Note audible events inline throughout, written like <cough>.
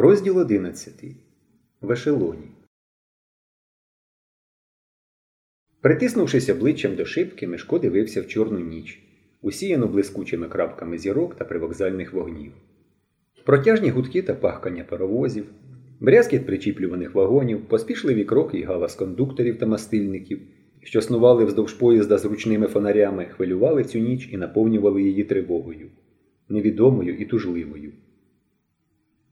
Розділ 11. В ешелоні. Притиснувшись обличчям до шибки, Мишко дивився в чорну ніч, усіяну блискучими крапками зірок та привокзальних вогнів. Протяжні гудки та пахкання паровозів, брязкіт причіплюваних вагонів, поспішливі кроки і галас кондукторів та мастильників, що снували вздовж поїзда з ручними фонарями, хвилювали цю ніч і наповнювали її тривогою, невідомою і тужливою.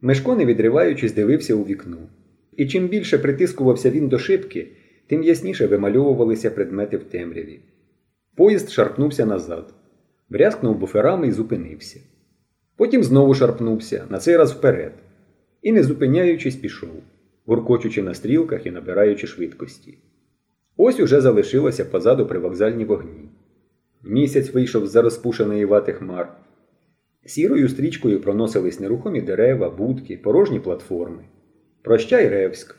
Мешко, не відриваючись, дивився у вікно. І чим більше притискувався він до шибки, тим ясніше вимальовувалися предмети в темряві. Поїзд шарпнувся назад, брязкнув буферами і зупинився. Потім знову шарпнувся, на цей раз вперед. І, не зупиняючись, пішов, гуркочучи на стрілках і набираючи швидкості. Ось уже залишилося позаду привокзальні вогні. Місяць вийшов з-за розпушеної вати хмар. Сірою стрічкою проносились нерухомі дерева, будки, порожні платформи. Прощай, Ревськ.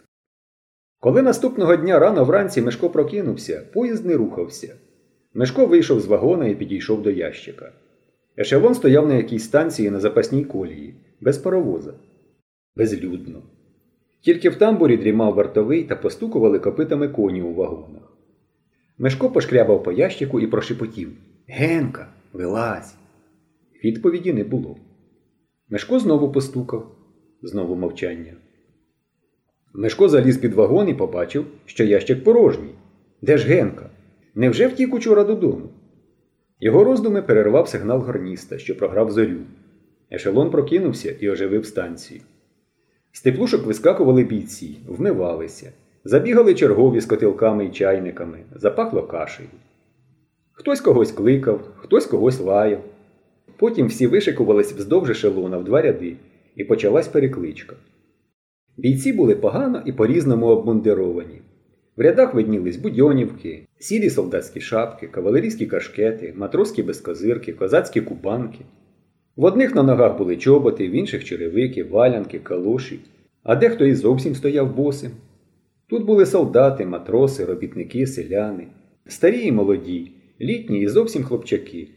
Коли наступного дня рано вранці Мешко прокинувся, поїзд не рухався. Мешко вийшов з вагона і підійшов до ящика. Ешелон стояв на якійсь станції на запасній колії, без паровоза. Безлюдно. Тільки в тамбурі дрімав вартовий та постукували копитами коні у вагонах. Мешко пошкрябав по ящику і прошепотів Генка, вилазь! Відповіді не було. Мешко знову постукав, знову мовчання. Мешко заліз під вагон і побачив, що ящик порожній. Де ж Генка? Невже втік учора додому? Його роздуми перервав сигнал гарніста, що програв зорю. Ешелон прокинувся і оживив станцію. З теплушок вискакували бійці, вмивалися, забігали чергові з котелками і чайниками, запахло кашею. Хтось когось кликав, хтось когось лаяв. Потім всі вишикувались вздовж ешелона в два ряди, і почалась перекличка. Бійці були погано і по-різному обмундировані. В рядах виднілись будьонівки, сірі солдатські шапки, кавалерійські кашкети, матроські безкозирки, козацькі кубанки. В одних на ногах були чоботи, в інших черевики, валянки, калоші, а дехто і зовсім стояв босим. Тут були солдати, матроси, робітники, селяни, старі і молоді, літні і зовсім хлопчаки.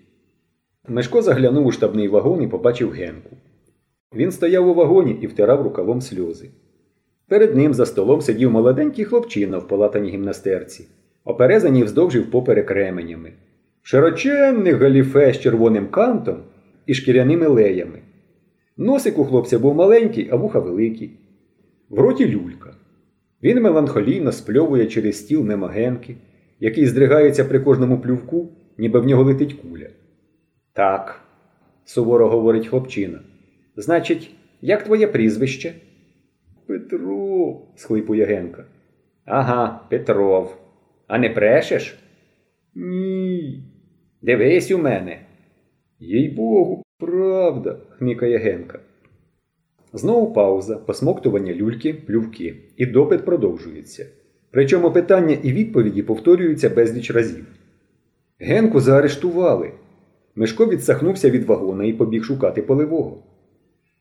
Мешко заглянув у штабний вагон і побачив Генку. Він стояв у вагоні і втирав рукавом сльози. Перед ним за столом сидів молоденький хлопчина в полатаній гімнастерці, оперезані вздовж і впоперек ременями. Широченний галіфе з червоним кантом і шкіряними леями. Носик у хлопця був маленький, а вуха великі. В роті люлька. Він меланхолійно спльовує через стіл мимо який здригається при кожному плювку, ніби в нього летить куля. Так, суворо говорить хлопчина. Значить, як твоє прізвище? Петро, схлипує Генка. Ага, Петров. А не брешеш? Ні. Дивись у мене. Їй богу, правда, хмікає Генка. Знову пауза, посмоктування люльки, плювки, і допит продовжується. Причому питання і відповіді повторюються безліч разів. Генку заарештували. Мишко відсахнувся від вагона і побіг шукати поливого.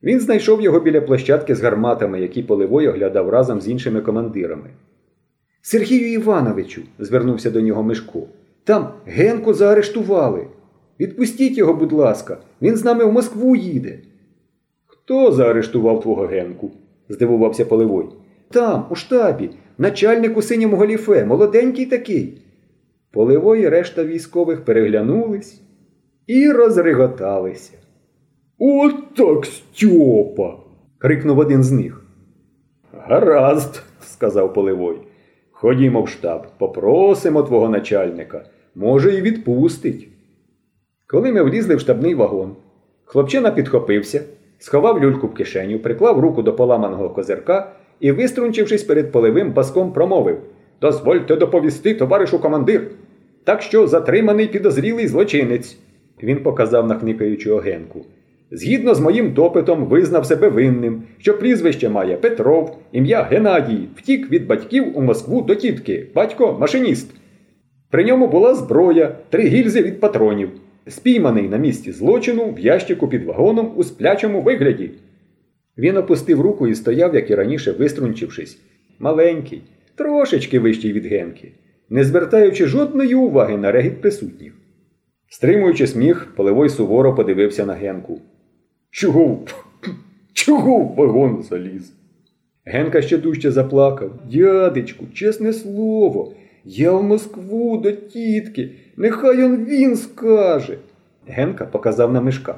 Він знайшов його біля площадки з гарматами, які поливой оглядав разом з іншими командирами. Сергію Івановичу, звернувся до нього Мишко, там Генку заарештували. Відпустіть його, будь ласка, він з нами в Москву їде. Хто заарештував твого Генку? здивувався Поливой. Там, у штабі, начальник у синьому галіфе, молоденький такий. Поливой і решта військових переглянулись і розреготалися. От так Стьопа. крикнув один з них. Гаразд, сказав Поливой. Ходімо в штаб, попросимо твого начальника. Може, і відпустить. Коли ми влізли в штабний вагон, хлопчина підхопився, сховав люльку в кишеню, приклав руку до поламаного козирка і, виструнчившись перед поливим баском, промовив Дозвольте доповісти, товаришу командир. Так що затриманий підозрілий злочинець. Він показав на хникаючого Генку. Згідно з моїм допитом, визнав себе винним, що прізвище має Петров, ім'я Геннадій, втік від батьків у Москву до тітки, батько машиніст. При ньому була зброя, три гільзи від патронів, спійманий на місці злочину в ящику під вагоном у сплячому вигляді. Він опустив руку і стояв, як і раніше, виструнчившись, маленький, трошечки вищий від Генки, не звертаючи жодної уваги на регіт присутніх. Стримуючи сміх, поливой суворо подивився на Генку. Чого <clears throat> Чого в вагон заліз? Генка ще дужче заплакав. Дядечку, чесне слово, я в Москву до тітки, нехай он він скаже. Генка показав на мишка.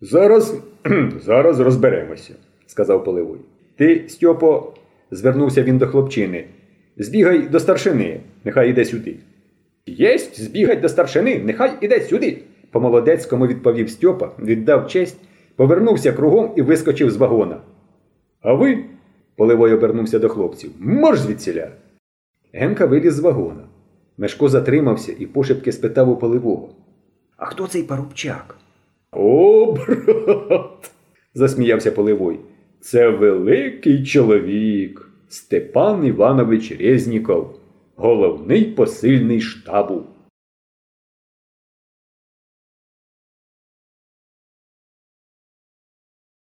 Зараз, <clears throat> зараз розберемося, сказав Поливой. Ти, Стьопо, звернувся він до хлопчини. Збігай до старшини, нехай іде сюди. Єсть, збігать до старшини, нехай іде сюди. По молодецькому відповів Стьопа, віддав честь, повернувся кругом і вискочив з вагона. А ви, Поливой обернувся до хлопців, марш звідсіля. Генка виліз з вагона. Мешко затримався і пошепки спитав у Поливого. А хто цей парубчак? О, брат. засміявся Поливой. Це великий чоловік Степан Іванович Резніков, головний посильний штабу.